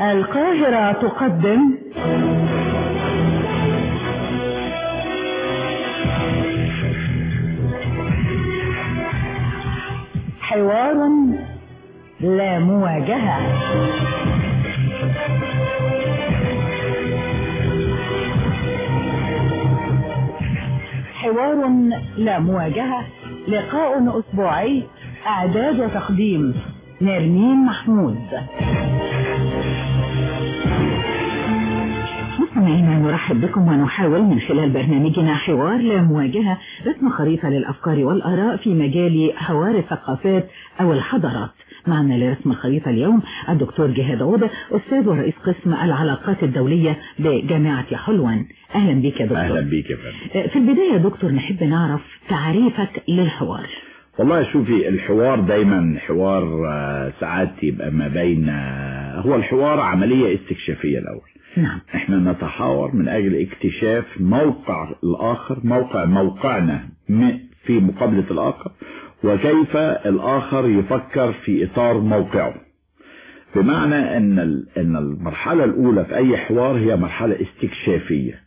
القاهرة تقدم. حوار لا مواجهة. حوار لا مواجهة. لقاء أسبوعي. إعداد وتقديم نرمين محمود. مستمعينا نرحب بكم ونحاول من خلال برنامجنا حوار لا مواجهة رسم خريطة للأفكار والآراء في مجال حوار الثقافات أو الحضارات. معنا لرسم الخريطة اليوم الدكتور جهاد عودة أستاذ ورئيس قسم العلاقات الدولية بجامعة حلوان. أهلا بك يا دكتور. أهلا بك يا فندم. في البداية دكتور نحب نعرف تعريفك للحوار. والله شوفي الحوار دايما حوار آه، ساعات يبقى ما بين آه، هو الحوار عملية استكشافية الأول. نعم. إحنا نتحاور من أجل اكتشاف موقع الآخر موقع موقعنا في مقابلة الآخر وكيف الآخر يفكر في إطار موقعه. بمعنى أن ال- أن المرحلة الأولى في أي حوار هي مرحلة استكشافية.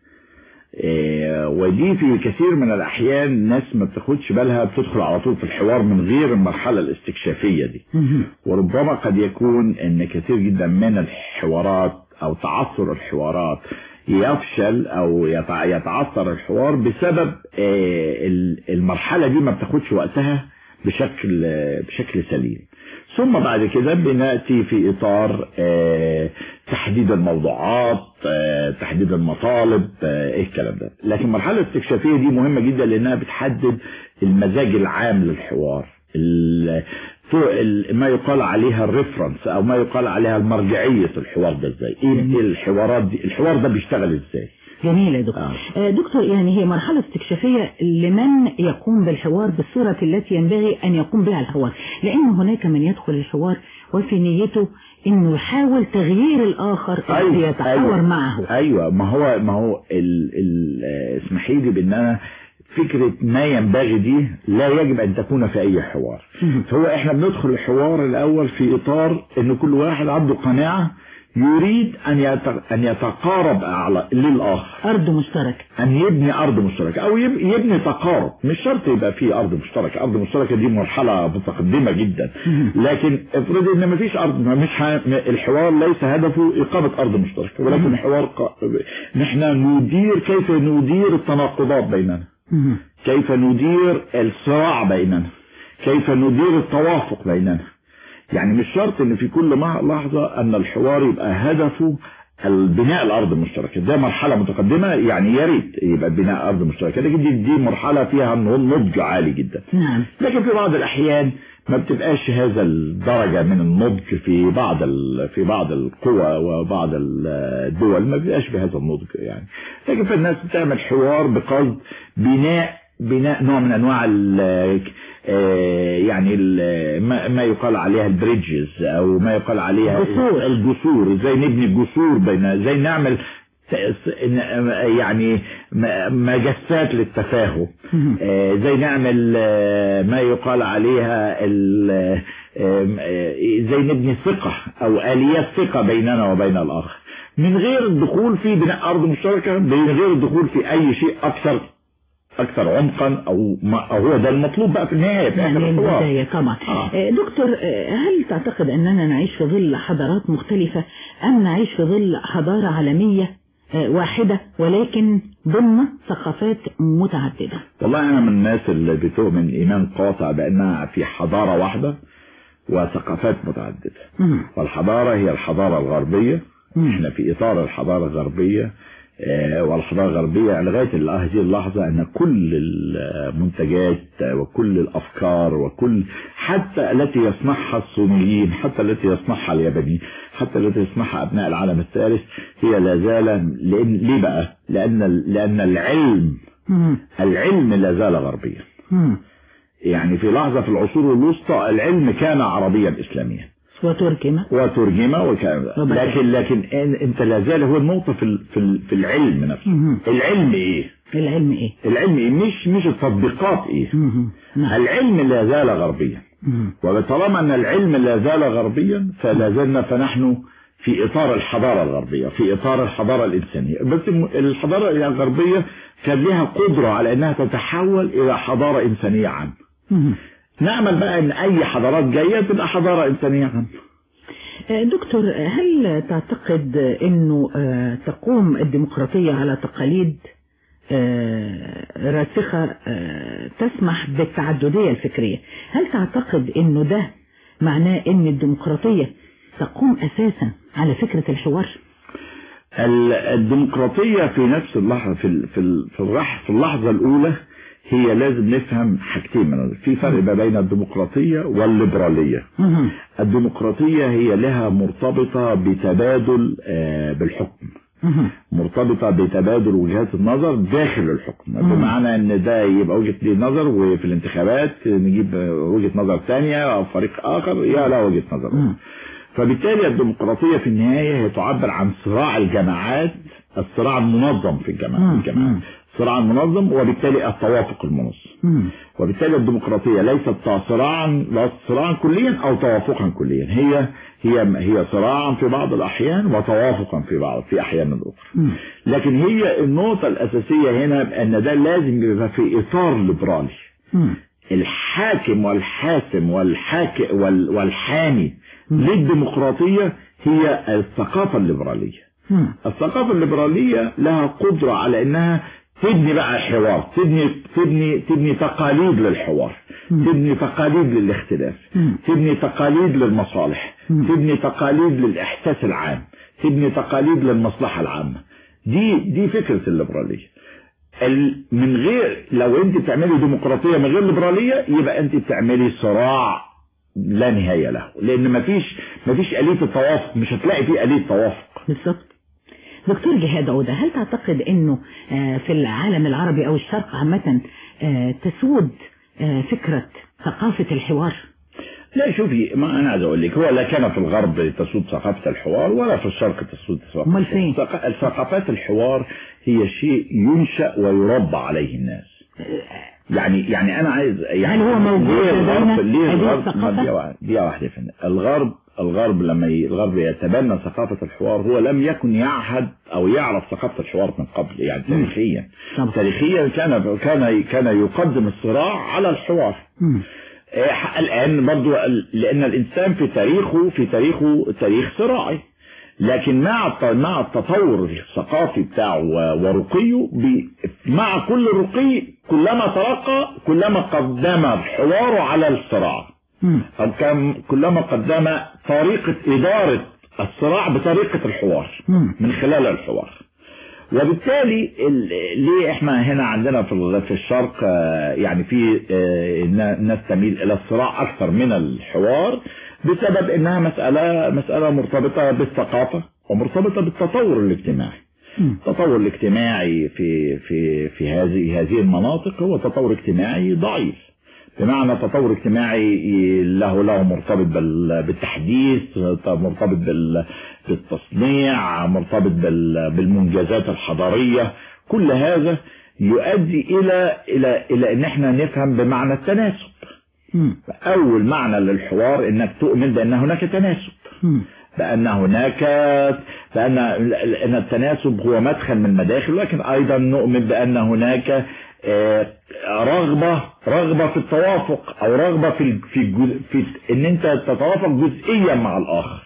إيه، ودي في كثير من الأحيان الناس ما بتاخدش بالها بتدخل على طول في الحوار من غير المرحلة الاستكشافية دي. وربما قد يكون إن كثير جدا من الحوارات أو تعثر الحوارات يفشل أو يتع- يتعثر الحوار بسبب آه، ال- المرحلة دي ما بتاخدش وقتها بشكل بشكل سليم. ثم بعد كده بنأتي في إطار آه، تحديد الموضوعات آه، تحديد المطالب إيه الكلام ده. لكن المرحلة الاستكشافية دي مهمة جدا لأنها بتحدد المزاج العام للحوار. ما يقال عليها الريفرنس أو ما يقال عليها المرجعية الحوار ده إزاي؟ إيه الحوارات دي؟ الحوار ده بيشتغل إزاي؟ جميل يا دكتور. آه. آه. دكتور يعني هي مرحلة استكشافية لمن يقوم بالحوار بالصورة التي ينبغي أن يقوم بها الحوار لأن هناك من يدخل الحوار وفي نيته أنه يحاول تغيير الآخر الذي يتحاور معه. أيوه ما هو ما هو آه، اسمحي لي بإن أنا فكرة ما ينبغي دي لا يجب أن تكون في أي حوار. فهو إحنا بندخل الحوار الأول في إطار إن كل واحد عنده قناعة يريد أن يت- أن يتقارب على للآخر. أرض مشتركة. أن يبني أرض مشتركة أو يب- يبني تقارب. مش شرط يبقى في أرض مشتركة. أرض مشتركة دي مرحلة متقدمة جدا. لكن افرض إن مفيش أرض ما مش ه... الحوار ليس هدفه إقامة أرض مشتركة. ولكن الحوار ق... نحن ندير كيف ندير التناقضات بيننا. كيف ندير الصراع بيننا؟ كيف ندير التوافق بيننا؟ يعني مش شرط إن في كل لحظة أن الحوار يبقى هدفه البناء الأرض المشتركة. ده مرحلة متقدمة يعني يا ريت يبقى بناء أرض مشتركة لكن دي, دي مرحلة فيها نضج عالي جدا. نعم. لكن في بعض الأحيان ما بتبقاش هذا الدرجة من النضج في بعض. في بعض القوى وبعض الدول ما بيبقاش بهذا النضج يعني. لكن في الناس بتعمل حوار بقصد بناء بناء نوع من أنواع ال يعني ال- ما يقال عليها البريدجز أو ما يقال عليها جسور. الجسور إزاي نبني جسور بين إزاي نعمل يعني مجسات للتفاهم. آه، زي نعمل آه، ما يقال عليها آه، زي نبني ثقة أو آليات ثقة بيننا وبين الآخر من غير الدخول في بناء أرض مشتركة من غير الدخول في أي شيء أكثر أكثر عمقا أو ما أو هو ده المطلوب بقى في النهاية في آخر يعني البداية طبعا آه. آه، دكتور آه، هل تعتقد أننا نعيش في ظل حضارات مختلفة أم نعيش في ظل حضارة عالمية آه، واحدة ولكن ضمن ثقافات متعددة والله أنا من الناس اللي بتؤمن إيمان قاطع بأنها في حضارة واحدة وثقافات متعددة مم. والحضارة هي الحضارة الغربية مم. إحنا في إطار الحضارة الغربية والحضارة الغربية لغاية هذه اللحظة أن كل المنتجات وكل الأفكار وكل حتى التي يصنعها الصينيين حتى التي يصنعها اليابانيين حتى التي يصنعها أبناء العالم الثالث هي لا زال لأن ليه بقى لأن لأن العلم. العلم لا زال غربيا. يعني في لحظة في العصور الوسطى العلم كان عربيا اسلاميا وترجمة وترجمة وكان ربنا لكن لكن أنت لا زال هو النقطة في في ال- في العلم نفسه. العلم إيه؟ العلم إيه؟ العلم إيه؟ مش مش التطبيقات إيه؟ مهم. نعم. العلم لا زال غربيا. وطالما إن العلم لا زال غربيا فلا زلنا فنحن في إطار الحضارة الغربية في إطار الحضارة الإنسانية. بس الحضارة الغربية كان لها قدرة على أنها تتحول إلى حضارة إنسانية عامة. نعمل بقى أن أي حضارات جاية تبقى حضارة إنسانية. عامة آه، دكتور هل تعتقد أنه آه، تقوم الديمقراطية على تقاليد آه، راسخة تسمح بالتعددية الفكرية؟ هل تعتقد أنه ده معناه أن الديمقراطية تقوم أساسا على فكرة الحوار؟ الديمقراطية في نفس اللحظة في في في اللحظة الأولى هي لازم نفهم حاجتين من في فرق ما بين الديمقراطية والليبرالية. الديمقراطية هي لها مرتبطة بتبادل آه، بالحكم. مرتبطة بتبادل وجهات النظر داخل الحكم. بمعنى إن ده يبقى وجهة نظر وفي الانتخابات نجيب وجهة نظر ثانية أو فريق آخر يا لا وجهة نظر. فبالتالي الديمقراطية في النهاية هي تعبر عن صراع الجماعات الصراع المنظم في الجماعات الجماعات صراع منظم وبالتالي التوافق المنظم. وبالتالي الديمقراطية ليست صراعا لا صراعا كليا أو توافقا كليا. هي هي هي صراعا في بعض الأحيان وتوافقا في بعض في أحيان أخرى لكن هي النقطة الأساسية هنا إن ده لازم يبقى في إطار ليبرالي. الحاكم والحاسم والحاك والحامي للديمقراطية هي الثقافة الليبرالية. الثقافة الليبرالية لها قدرة على إنها تبني بقى حوار تبني تبني تبني تقاليد للحوار تبني تقاليد للاختلاف تبني تقاليد للمصالح تبني تقاليد للإحساس العام تبني تقاليد للمصلحة العامة. دي دي فكرة الليبرالية. من غير لو انت بتعملي ديمقراطية من غير ليبرالية يبقى انت بتعملي صراع لا نهاية له. لأن مفيش مفيش آلية التوافق مش هتلاقي فيه آلية توافق. بالظبط. دكتور جهاد عودة هل تعتقد إنه آه، في العالم العربي أو الشرق عامة آه، تسود آه، فكرة ثقافة الحوار؟ لا شوفي ما أنا عايز أقول لك هو لا كان في الغرب تسود ثقافة الحوار ولا في الشرق تسود ثقافة فين؟ ثقافات الحوار هي شيء ينشأ ويربى عليه الناس. يعني يعني أنا عايز يعني هل هو موجود ليه الغرب دي واحدة فين الغرب الغرب لما. الغرب يتبنى ثقافة الحوار هو لم يكن يعهد أو يعرف ثقافة الحوار من قبل يعني تاريخيا. تاريخيا كان كان كان يقدم الصراع على الحوار. إيه الآن برضو لأن الإنسان في تاريخه في تاريخه تاريخ صراعي. لكن مع مع التطور الثقافي بتاعه ورقيه مع كل رقي كلما ترقى كلما قدم حواره على الصراع. أو كان كلما قدم طريقة إدارة الصراع بطريقة الحوار من خلال الحوار. وبالتالي ليه إحنا هنا عندنا في في الشرق آه، يعني في آه، ناس تميل إلى الصراع أكثر من الحوار بسبب إنها مسألة مسألة مرتبطة بالثقافة ومرتبطة بالتطور الاجتماعي. التطور الاجتماعي في في في هذه هذه المناطق هو تطور اجتماعي ضعيف. بمعنى تطور اجتماعي له له مرتبط بالتحديث مرتبط بالتصنيع مرتبط بالمنجزات الحضارية. كل هذا يؤدي إلى إلى إلى إن إحنا نفهم بمعنى التناسب. أول معنى للحوار إنك تؤمن بأن هناك تناسب. بأن هناك بأن أن التناسب هو مدخل من المداخل لكن أيضا نؤمن بأن هناك رغبة رغبة في التوافق أو رغبة في في, في إن أنت تتوافق جزئيا مع الآخر.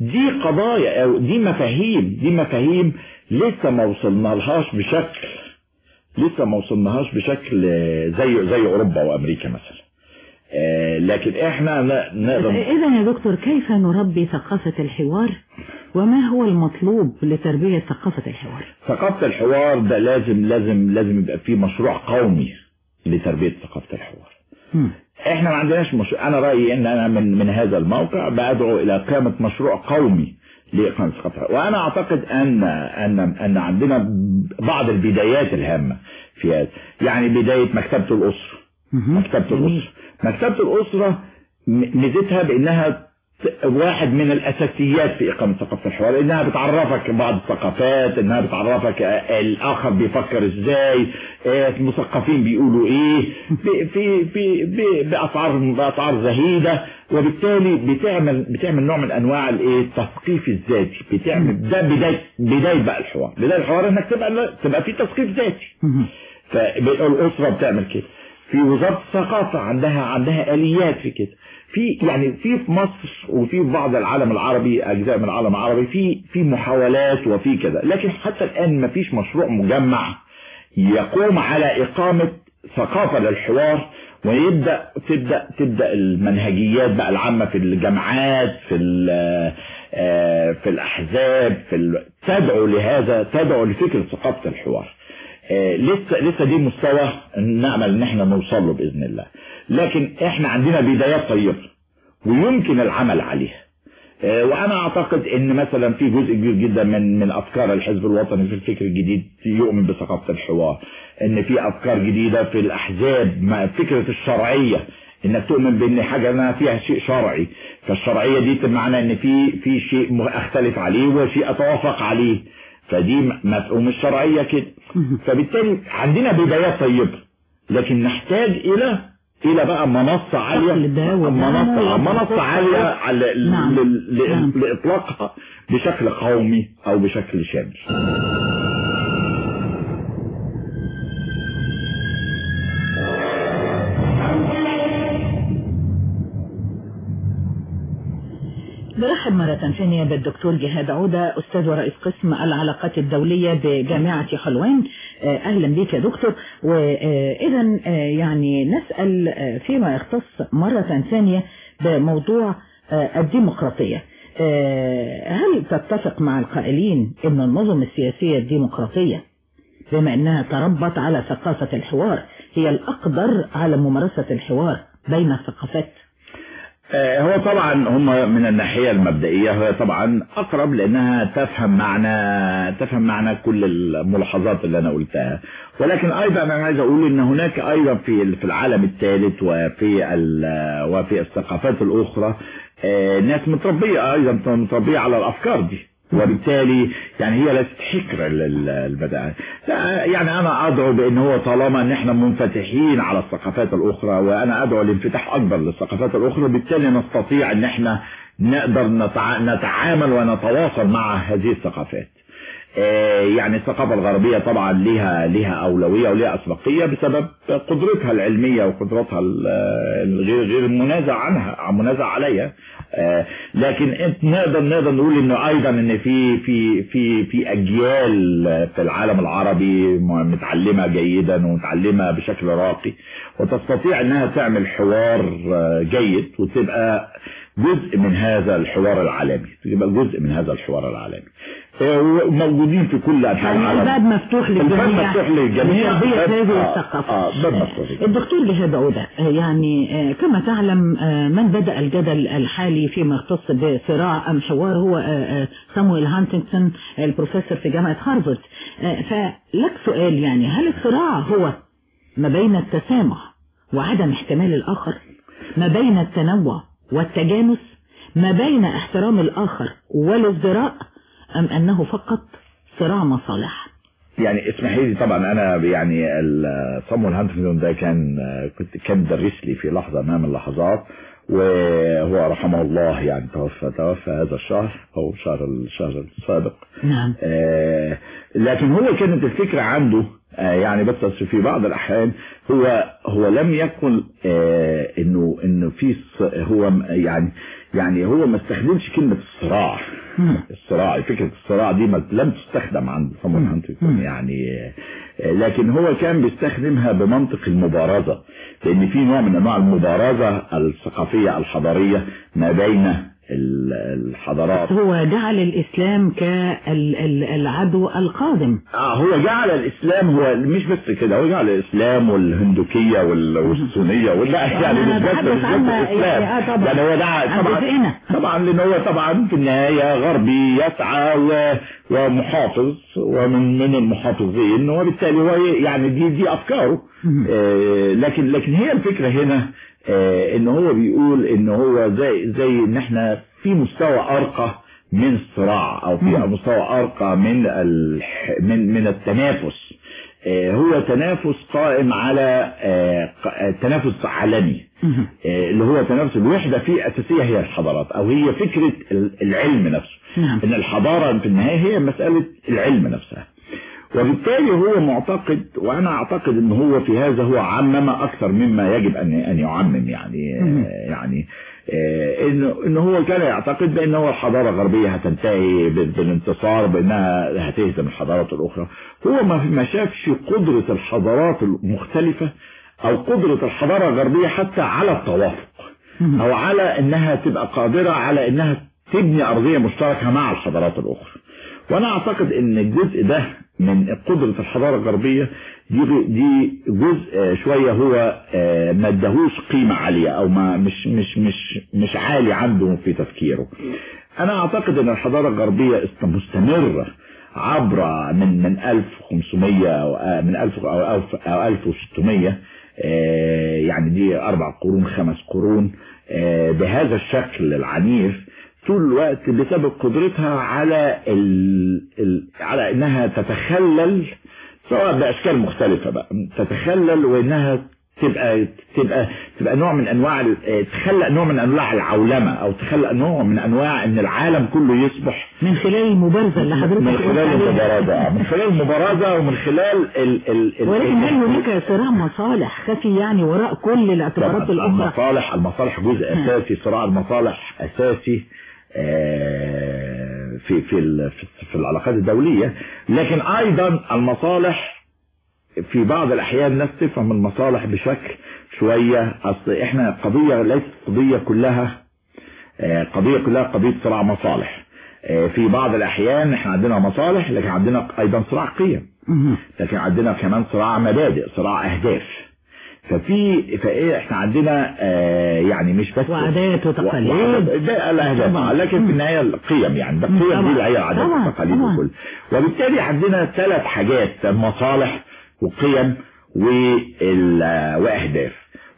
دي قضايا أو دي مفاهيم دي مفاهيم لسه ما وصلنا لهاش بشكل لسه ما وصلناهاش بشكل زي زي أوروبا وأمريكا مثلا. آه، لكن إحنا نقدر اذا يا دكتور كيف نربي ثقافة الحوار؟ وما هو المطلوب لتربية ثقافة الحوار؟ ثقافة الحوار ده لازم لازم لازم يبقى فيه مشروع قومي لتربية ثقافة الحوار. م. إحنا ما عندناش مشروع أنا رأيي إن أنا من, من هذا الموقع بدعو إلى قيامة مشروع قومي لإقامة ثقافة وأنا أعتقد ان ان أن عندنا بعض البدايات الهامة في هذا. يعني بداية مكتبة الأسرة. مكتبة الأسرة. مكتبة الأسرة ميزتها بأنها واحد من الأساسيات في إقامة ثقافة الحوار إنها بتعرفك بعض الثقافات إنها بتعرفك الآخر بيفكر إزاي المثقفين بيقولوا إيه في في في بأسعار بأسعار زهيدة وبالتالي بتعمل بتعمل نوع من أنواع الإيه التثقيف الذاتي. بتعمل ده بداية بداية بقى الحوار. بداية الحوار إنك تبقى تبقى في تثقيف ذاتي. فالاسره بتعمل كده. في وزارة الثقافة عندها عندها آليات في كده. في يعني في مصر وفي في بعض العالم العربي أجزاء من العالم العربي في في محاولات وفي كده. لكن حتى الآن ما فيش مشروع مجمع يقوم على إقامة ثقافة للحوار ويبدأ تبدأ تبدأ المنهجيات بقى العامة في الجامعات في في الأحزاب في تدعو لهذا تدعو لفكره ثقافة الحوار. لسه لسه دي مستوى نأمل إن إحنا نوصل له بإذن الله. لكن إحنا عندنا بدايات طيبة ويمكن العمل عليها. وأنا أعتقد إن مثلا في جزء كبير جدا من من أفكار الحزب الوطني في الفكر الجديد يؤمن بثقافة الحوار. إن في أفكار جديدة في الأحزاب مع فكرة الشرعية. إنك تؤمن بإن حاجة انها فيها شيء شرعي. فالشرعية دي بمعنى إن في في شيء اختلف عليه وشيء أتوافق عليه. فدي مفهوم الشرعية كده. فبالتالي عندنا بدايات طيبه لكن نحتاج إلى إلى بقى منصة عالية منصة منصة عالية على نعم. نعم. لإطلاقها بشكل قومي أو بشكل شامل برحب مرة ثانية بالدكتور جهاد عودة أستاذ ورئيس قسم العلاقات الدولية بجامعة حلوان أهلا بك يا دكتور. وإذا يعني نسأل فيما يختص مرة ثانية بموضوع الديمقراطية. هل تتفق مع القائلين أن النظم السياسية الديمقراطية بما أنها تربط على ثقافة الحوار هي الأقدر على ممارسة الحوار بين الثقافات؟ هو طبعا هم من الناحية المبدئية هي طبعا أقرب لأنها تفهم معنى تفهم معنى كل الملاحظات اللي أنا قلتها. ولكن أيضا أنا عايز أقول إن هناك أيضا في في العالم الثالث وفي وفي الثقافات الأخرى ناس متربية أيضا متربية على الأفكار دي. وبالتالي يعني هي ليست حكر البدائع يعني أنا أدعو بان هو طالما ان إحنا منفتحين على الثقافات الأخرى وأنا أدعو لانفتاح أكبر للثقافات الأخرى بالتالي نستطيع أن إحنا نقدر نتعامل ونتواصل مع هذه الثقافات. يعني الثقافة الغربية طبعا لها لها أولوية ولها أسبقية بسبب قدرتها العلمية وقدرتها الغير غير منازع عنها منازع عليها. لكن إنت نقدر نقدر نقول إنه أيضا إن في في في في أجيال في العالم العربي متعلمة جيدا ومتعلمة بشكل راقي وتستطيع إنها تعمل حوار جيد وتبقى جزء من هذا الحوار العالمي. تبقى جزء من هذا الحوار العالمي. موجودين في كل أنحاء العالم. الباب مفتوح للجميع. الباب مفتوح للجميع. هذه الثقافة. آه باب مفتوح الدكتور جهاد عوده يعني كما تعلم من بدأ الجدل الحالي فيما يختص بصراع ام حوار هو سامويل هانتنغتون البروفيسور في جامعة هارفارد. فلك سؤال يعني هل الصراع هو ما بين التسامح وعدم احتمال الآخر؟ ما بين التنوع والتجانس ما بين احترام الآخر والازدراء أم أنه فقط صراع مصالح. يعني اسمحي لي طبعا أنا يعني صامويل هانتنجتون ده كان كنت كان درس لي في لحظة ما من اللحظات وهو رحمه الله يعني توفى توفى هذا الشهر أو شهر الشهر السابق. نعم. آه لكن هو كانت الفكرة عنده يعني بس في بعض الأحيان هو هو لم يكن آه إنه إنه في هو يعني يعني هو ما استخدمش كلمة الصراع. الصراع فكرة الصراع دي لم تستخدم عند صامويل هانتنجتون يعني لكن هو كان بيستخدمها بمنطق المبارزة. لأن في نوع من أنواع المبارزة الثقافية الحضارية ما بين الحضارات. هو جعل الإسلام كالعدو القادم. آه هو جعل الإسلام هو مش بس كده هو جعل الإسلام والهندوكية والسنية ولا يعني مش بس مش بس الإسلام. يعني هو ده طبعا طبعا لأن هو طبعا في النهاية غربي يسعى ومحافظ ومن من المحافظين وبالتالي هو يعني دي دي أفكاره. آه لكن لكن هي الفكرة هنا آه إن هو بيقول إن هو زي زي إن إحنا في مستوى أرقى من الصراع أو في. مستوى أرقى من. من من التنافس آه، هو تنافس قائم على آه، آه، تنافس عالمي. آه، اللي هو تنافس الوحدة فيه أساسية هي الحضارات أو هي فكرة ال- العلم نفسه نعم. إن الحضارة في النهاية هي مسألة العلم نفسها وبالتالي هو معتقد وأنا أعتقد إن هو في هذا هو عمم أكثر مما يجب أن أن يعمم يعني يعني آه، إنه إن هو كان يعتقد بأن هو الحضارة الغربية هتنتهي بال- بالانتصار بأنها هتهزم الحضارات الأخرى. هو ما ما شافش قدرة الحضارات المختلفة أو قدرة الحضارة الغربية حتى على التوافق. أو على إنها تبقى قادرة على إنها تبني أرضية مشتركة مع الحضارات الأخرى. وأنا اعتقد ان الجزء ده من قدرة الحضارة الغربية دي, دي جزء آه، شوية هو آه، ما ادهوش قيمة عالية أو ما مش مش مش مش عالي عنده في تفكيره. أنا اعتقد ان الحضارة الغربية مستمرة عبر من من 1500 أو آه، من 1000 أو ألف- أو 1600 آه، يعني دي أربع قرون خمس قرون بهذا الشكل العنيف طول الوقت بسبب قدرتها على ال... ال... على إنها تتخلل سواء بأشكال مختلفة بقى تتخلل وإنها تبقى تبقى تبقى نوع من أنواع آه، تخلق نوع من أنواع العولمة أو تخلق نوع من أنواع إن العالم كله يصبح من خلال المبارزة اللي حضرتك من خلال. المبارزة من خلال المبارزة ومن خلال ال ال ال ولكن هل هناك صراع مصالح خفي يعني وراء كل الاعتبارات طبعاً الأخرى المصالح المصالح جزء. أساسي صراع المصالح أساسي آه، في في في- في العلاقات الدولية. لكن أيضا المصالح في بعض الأحيان الناس تفهم المصالح بشكل شوية. أصل إحنا قضية ليست قضية كلها آه، قضية كلها قضية صراع مصالح. آه، في بعض الأحيان إحنا عندنا مصالح لكن عندنا أيضا صراع قيم. لكن عندنا كمان صراع مبادئ صراع أهداف. ففي فإيه إحنا عندنا آه يعني مش بس وعادات وتقاليد. ده الاهداف. لكن في النهاية القيم يعني ده. القيم. دي اللي هي العادات. والتقاليد. وكل وبالتالي عندنا ثلاث حاجات مصالح وقيم وأهداف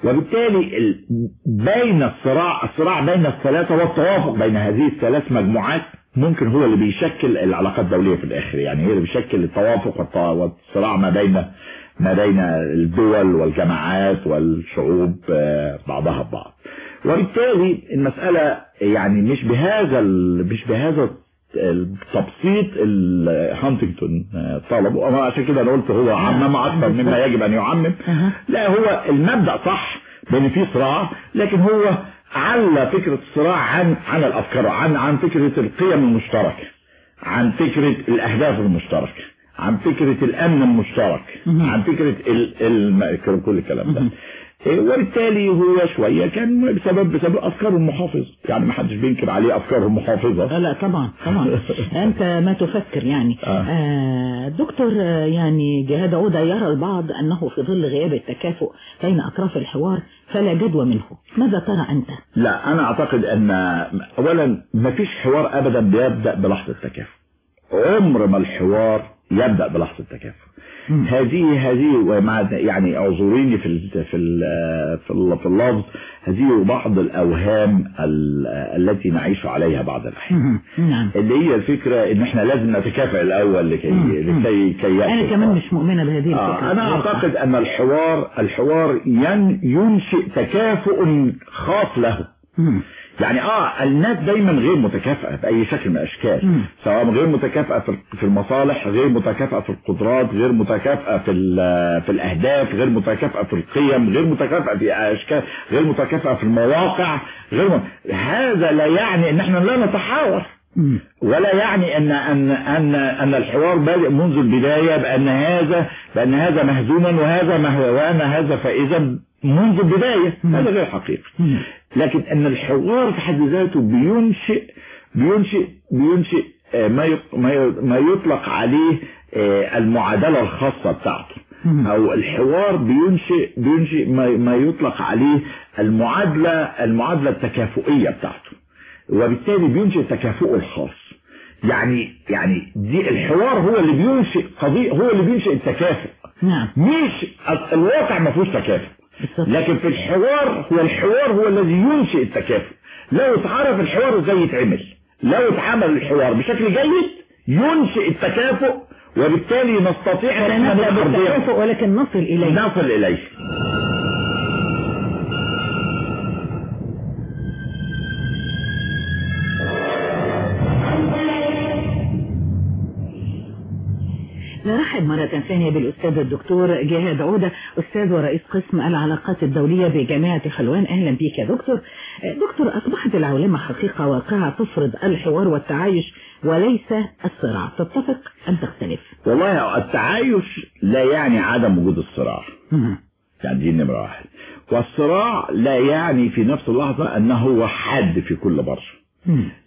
وبالتالي ال- بين الصراع الصراع بين الثلاثة والتوافق بين هذه الثلاث مجموعات ممكن هو اللي بيشكل العلاقات الدولية في الآخر يعني هي اللي بيشكل التوافق والصراع ما بين ما بين الدول والجماعات والشعوب آه، بعضها البعض وبالتالي المسألة يعني مش بهذا مش بهذا التبسيط اللي هانتنجتون آه، طلبه عشان كده أنا قلت هو عمم أكثر مما يجب أن يعمم. لا هو المبدأ صح بان في صراع لكن هو على فكرة الصراع عن عن الأفكار عن عن فكرة القيم المشتركة عن فكرة الأهداف المشتركة. عن فكرة الأمن المشترك. عن فكرة ال ال كل الكلام ده. إيه، وبالتالي هو شوية كان بسبب بسبب أفكاره المحافظة يعني ما حدش بينكر عليه أفكاره المحافظة لا طبعا طبعا أنت ما تفكر يعني آه. آه دكتور آه، يعني جهاد عودة يرى البعض أنه في ظل غياب التكافؤ بين أطراف الحوار فلا جدوى منه ماذا ترى أنت؟ لا أنا أعتقد أن اولا ما فيش حوار ابدا بيبدأ بلحظة تكافؤ عمر ما الحوار يبدأ بلحظة تكافؤ. هذه هذه يعني اعذريني في ال في ال في, ال في اللفظ هذه بعض الأوهام ال- التي نعيش عليها بعض الأحيان. نعم اللي هي الفكرة إن إحنا لازم نتكافئ الأول لكي. لكي كي أنا كمان. مش مؤمنة بهذه آه الفكرة أنا أعتقد أن الحوار الحوار ين ينشئ تكافؤ خاص له. يعني آه الناس دايما غير متكافئة بأي شكل من الأشكال. سواء غير متكافئة في المصالح غير متكافئة في القدرات غير متكافئة في في الأهداف غير متكافئة في القيم غير متكافئة في أشكال غير متكافئة في المواقع غير م... هذا لا يعني إن إحنا لا نتحاور. ولا يعني ان ان ان أن الحوار بادئ منذ البداية بأن هذا بأن هذا مهزوما وهذا مه- وأن هذا فائزا منذ البداية. هذا غير حقيقي. لكن أن الحوار في حد ذاته بينشئ بينشئ بينشئ آه، ما ما يطلق عليه آه، المعادلة الخاصة بتاعته. أو الحوار بينشئ بينشئ ما ما يطلق عليه المعادله المعادلة التكافؤية بتاعته وبالتالي بينشئ تكافؤه الخاص. يعني يعني دي الحوار هو اللي بينشئ قضيه هو اللي بينشئ التكافؤ. نعم. مش ال- الواقع ما فيهوش تكافؤ. لكن في الحوار هو الحوار هو الذي ينشئ التكافؤ. لو اتعرف الحوار إزاي يتعمل؟ لو اتعمل الحوار بشكل جيد ينشئ التكافؤ وبالتالي نستطيع إن بالتكافؤ ولكن نصل إليه. نصل إليه. نرحب مرة ثانية بالأستاذ الدكتور جهاد عودة أستاذ ورئيس قسم العلاقات الدولية بجامعة حلوان أهلا بك يا دكتور. دكتور أصبحت العولمة حقيقة واقعة تفرض الحوار والتعايش وليس الصراع. تتفق أم تختلف؟ والله التعايش لا يعني عدم وجود الصراع. يعني دي نمرة واحد. والصراع لا يعني في نفس اللحظة أنه هو حد في كل بر.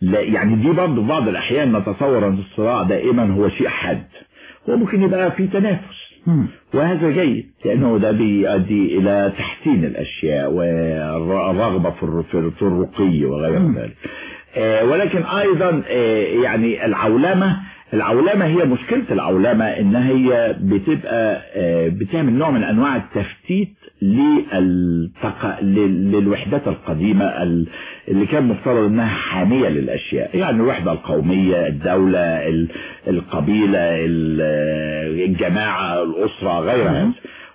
لا يعني دي برضه بعض الأحيان نتصور أن الصراع دائما هو شيء حد وممكن يبقى في تنافس. وهذا جيد لأنه ده بيؤدي إلى تحسين الأشياء والرغبة في الرقي وغير ذلك. ولكن أيضا يعني العولمة العولمة هي مشكلة العولمة إن هي بتبقى بتعمل نوع من أنواع التفتيت للتق... للوحدات القديمة اللي كان مفترض إنها حامية للأشياء يعني الوحدة القومية الدولة القبيلة الجماعة الأسرة غير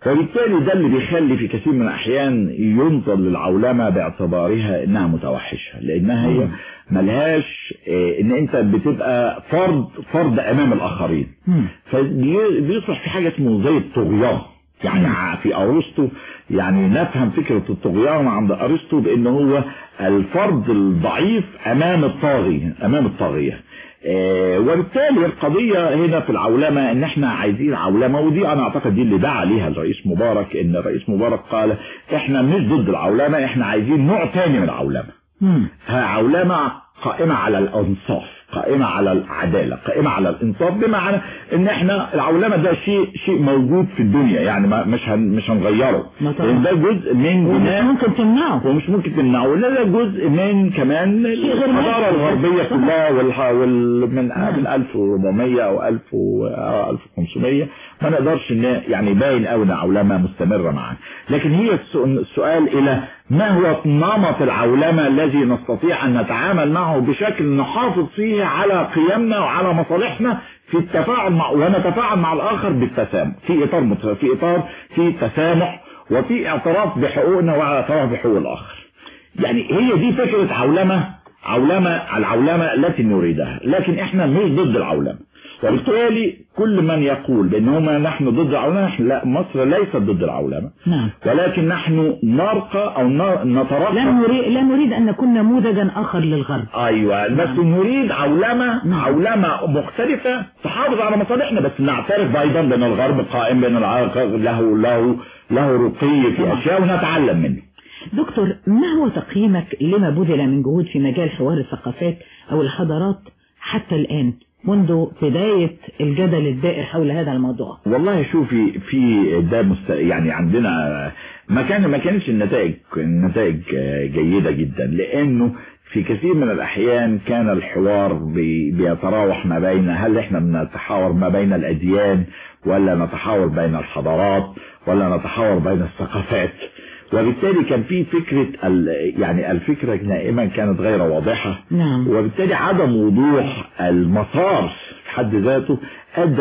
هذا وبالتالي ده اللي بيخلي في كثير من الأحيان ينظر للعولمة باعتبارها إنها متوحشة لأنها هي ملهاش إن أنت بتبقى فرد فرد أمام الآخرين. فبيصبح في حاجة اسمه زي الطغيان. يعني في أرسطو يعني نفهم فكرة الطغيان عند أرسطو بأن هو الفرد الضعيف أمام الطاغي أمام الطاغية. وبالتالي القضية هنا في العولمة إن إحنا عايزين عولمة ودي أنا أعتقد دي اللي دعا ليها الرئيس مبارك إن الرئيس مبارك قال إحنا مش ضد العولمة إحنا عايزين نوع تاني من العولمة. عولمة قائمة على الأنصاف. قائمة على العدالة قائمة على الإنصاف بمعنى إن إحنا العولمة ده شيء شيء موجود في الدنيا يعني ما مش هن مش هنغيره. لأن ده جزء من ومش ممكن تمنعه. ومش ممكن تمنعه. ولا ده جزء من كمان الحضارة الغربية كلها والح... وال... من من 1400 أو 1000 و 1500 ما نقدرش إن يعني باين قوي إن عولمة مستمرة معانا. لكن هي السؤال إلى ما هو نمط العولمة الذي نستطيع أن نتعامل معه بشكل نحافظ فيه على قيمنا وعلى مصالحنا في التفاعل مع ونتفاعل مع الآخر بالتسامح. في إطار مت... في اطار في تسامح وفي اعتراف بحقوقنا واعتراف بحقوق الآخر. يعني هي دي فكرة عولمة عولمة العولمة التي نريدها. لكن إحنا مش ضد العولمة. وبالتالي كل من يقول بان هما نحن ضد العولمة لا مصر ليست ضد العولمة نعم. ولكن نحن نرقى أو نترقى لا نريد, لا نريد أن نكون نموذجا آخر للغرب أيوه بس نعم. نريد عولمة نعم. عولمة مختلفة تحافظ على مصالحنا بس نعترف أيضا بأن الغرب قائم بين العرق له له له رقي في نعم. أشياء ونتعلم منه دكتور ما هو تقييمك لما بذل من جهود في مجال حوار الثقافات أو الحضارات حتى الآن منذ بداية الجدل الدائر حول هذا الموضوع. والله شوفي في ده مست... يعني عندنا ما كان ما كانش النتائج النتائج جيدة جدا لأنه في كثير من الأحيان كان الحوار بي... بيتراوح ما بين هل إحنا بنتحاور ما بين الأديان ولا نتحاور بين الحضارات ولا نتحاور بين الثقافات. وبالتالي كان في فكرة ال... يعني الفكرة دائما كانت غير واضحة نعم. وبالتالي عدم وضوح المسار في حد ذاته ال...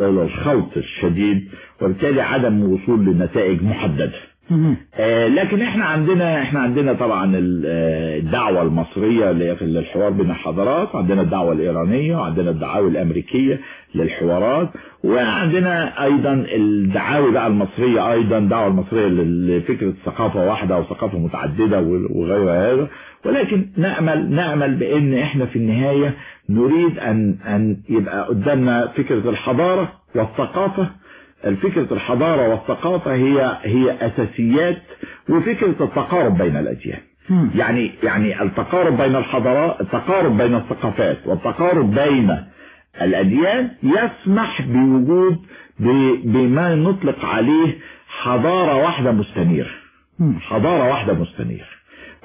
إلى الخلط الشديد وبالتالي عدم الوصول لنتائج محددة. آه لكن إحنا عندنا إحنا عندنا طبعا آه، هي في الحوار بين الحضارات وعندنا الدعوة الإيرانية وعندنا الدعاوى الأمريكية للحوارات وعندنا أيضا الدعاوى بقى المصرية أيضا الدعوة المصرية لفكرة ثقافة واحدة وثقافة متعددة وغير هذا. ولكن نأمل نأمل بأن إحنا في النهاية نريد أن أن يبقى قدامنا فكرة الحضارة والثقافة الفكرة الحضارة والثقافة هي هي أساسيات وفكرة التقارب بين الأديان مم. يعني يعني التقارب بين الحضارات التقارب بين الثقافات والتقارب بين الأديان يسمح بوجود بما نطلق عليه حضارة واحدة مستنيرة. حضارة واحدة مستنيرة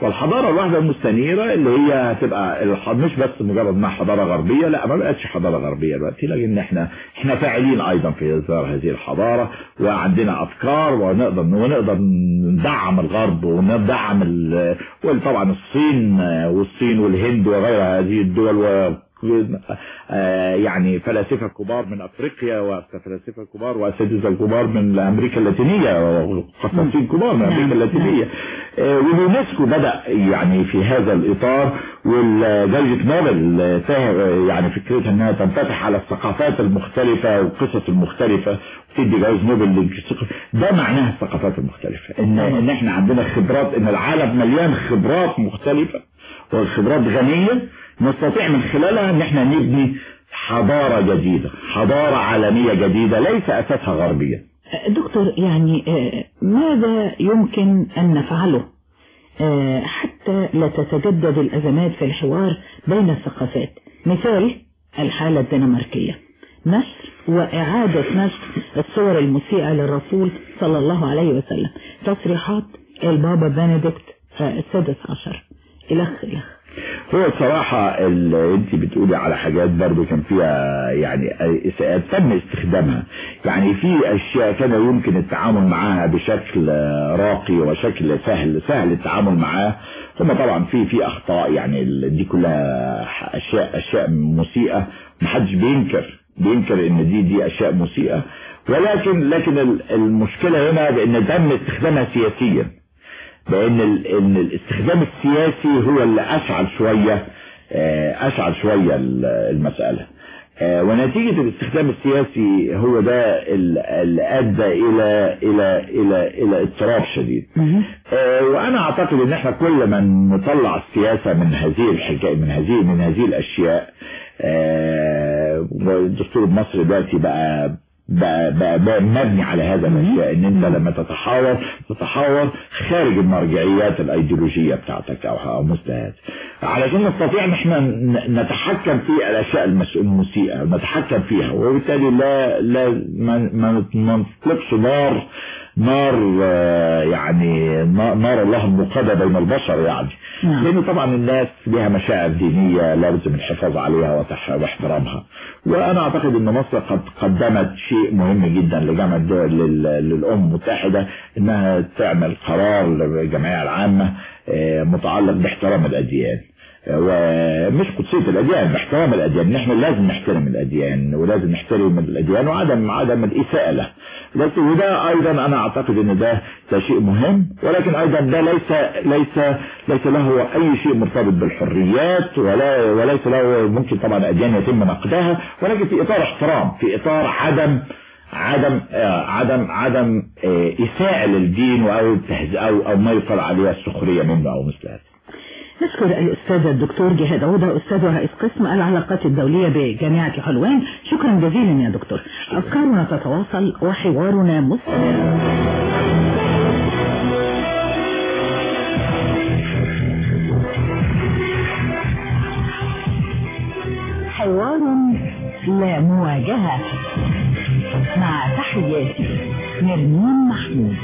والحضارة الواحدة المستنيرة اللي هي هتبقى مش بس مجرد ما حضارة غربية لا ما بقتش حضارة غربية دلوقتي لكن إحنا إحنا فاعلين أيضا في اصدار هذه الحضارة وعندنا أفكار ونقدر ونقدر ندعم الغرب وندعم وطبعا الصين والصين والهند وغير هذه الدول يعني فلاسفة كبار من أفريقيا وفلاسفة كبار وأساتذة كبار من أمريكا اللاتينية وقساطين كبار من أمريكا نعم، اللاتينية. آه، واليونسكو بدأ يعني في هذا الإطار والجائزة نوبل آه، يعني فكرتها أنها تنفتح على الثقافات المختلفة والقصص المختلفة وتدي جائزة نوبل ده معناها الثقافات المختلفة ان إن إحنا عندنا خبرات إن العالم مليان خبرات مختلفة والخبرات غنية نستطيع من خلالها ان إحنا نبني حضارة جديدة حضارة عالمية جديدة ليس أساسها غربية. دكتور يعني آه، ماذا يمكن أن نفعله؟ آه، حتى لا تتجدد الأزمات في الحوار بين الثقافات. مثال الحالة الدنماركية. نشر وإعادة نشر الصور المسيئة للرسول صلى الله عليه وسلم. تصريحات البابا بنديكت آه، السادس عشر. إلخ إلخ. هو الصراحة اللي انت بتقولي على حاجات برضو كان فيها يعني إساءات تم استخدامها. يعني في أشياء كان يمكن التعامل معاها بشكل راقي وشكل سهل سهل التعامل معاه. ثم طبعا في في أخطاء يعني دي كلها اشياء أشياء مسيئة. محدش بينكر بينكر إن دي دي أشياء مسيئة. ولكن لكن ال- المشكلة هنا بإن تم استخدامها سياسيا. لأن إن الاستخدام السياسي هو اللي أشعل شوية آه، أشعل شوية ال- المسألة. آه، ونتيجة الاستخدام السياسي هو ده ال- اللي أدى إلى إلى إلى إلى اضطراب شديد. آه، وأنا أعتقد إن إحنا كل ما نطلع السياسة من هذه الحكاية من هذه من هذه الأشياء والدستور المصري دلوقتي بقى بقى مبني على هذا الاشياء إن أنت لما تتحاور تتحاور خارج المرجعيات الأيديولوجية بتاعتك أو أو مستهات علشان نستطيع إن إحنا ن- نتحكم في الأشياء المس- المسيئة نتحكم فيها وبالتالي لا لا ما نطلقش نار نار آه، يعني نا- نار الله المقادة بين البشر يعني. نعم. لأن طبعا الناس لها مشاعر دينية لازم الحفاظ عليها واحترامها. وأنا أعتقد إن مصر قد قدمت شيء مهم جدا لجامعة الدول لل- للأمم المتحدة إنها تعمل قرار للجمعية العامة آه، متعلق باحترام الأديان. ومش قدسية الأديان باحترام الأديان. إن إحنا لازم نحترم الأديان ولازم نحترم الأديان وعدم عدم الإساءة له. لكن وده أيضا أنا أعتقد إن ده ده شيء مهم ولكن أيضا ده ليس ليس ليس له أي شيء مرتبط بالحريات ولا وليس له ممكن طبعا أديان يتم نقدها ولكن في إطار احترام في إطار عدم عدم آه عدم عدم آه إساءة للدين أو أو أو ما يقال عليها السخرية منه أو مثل هذا نشكر الأستاذ الدكتور جهاد عودة أستاذ ورئيس قسم العلاقات الدولية بجامعة حلوان شكرا جزيلا يا دكتور. أفكارنا تتواصل وحوارنا مستمر حوار لا مواجهة مع تحياتي نرمين محمود.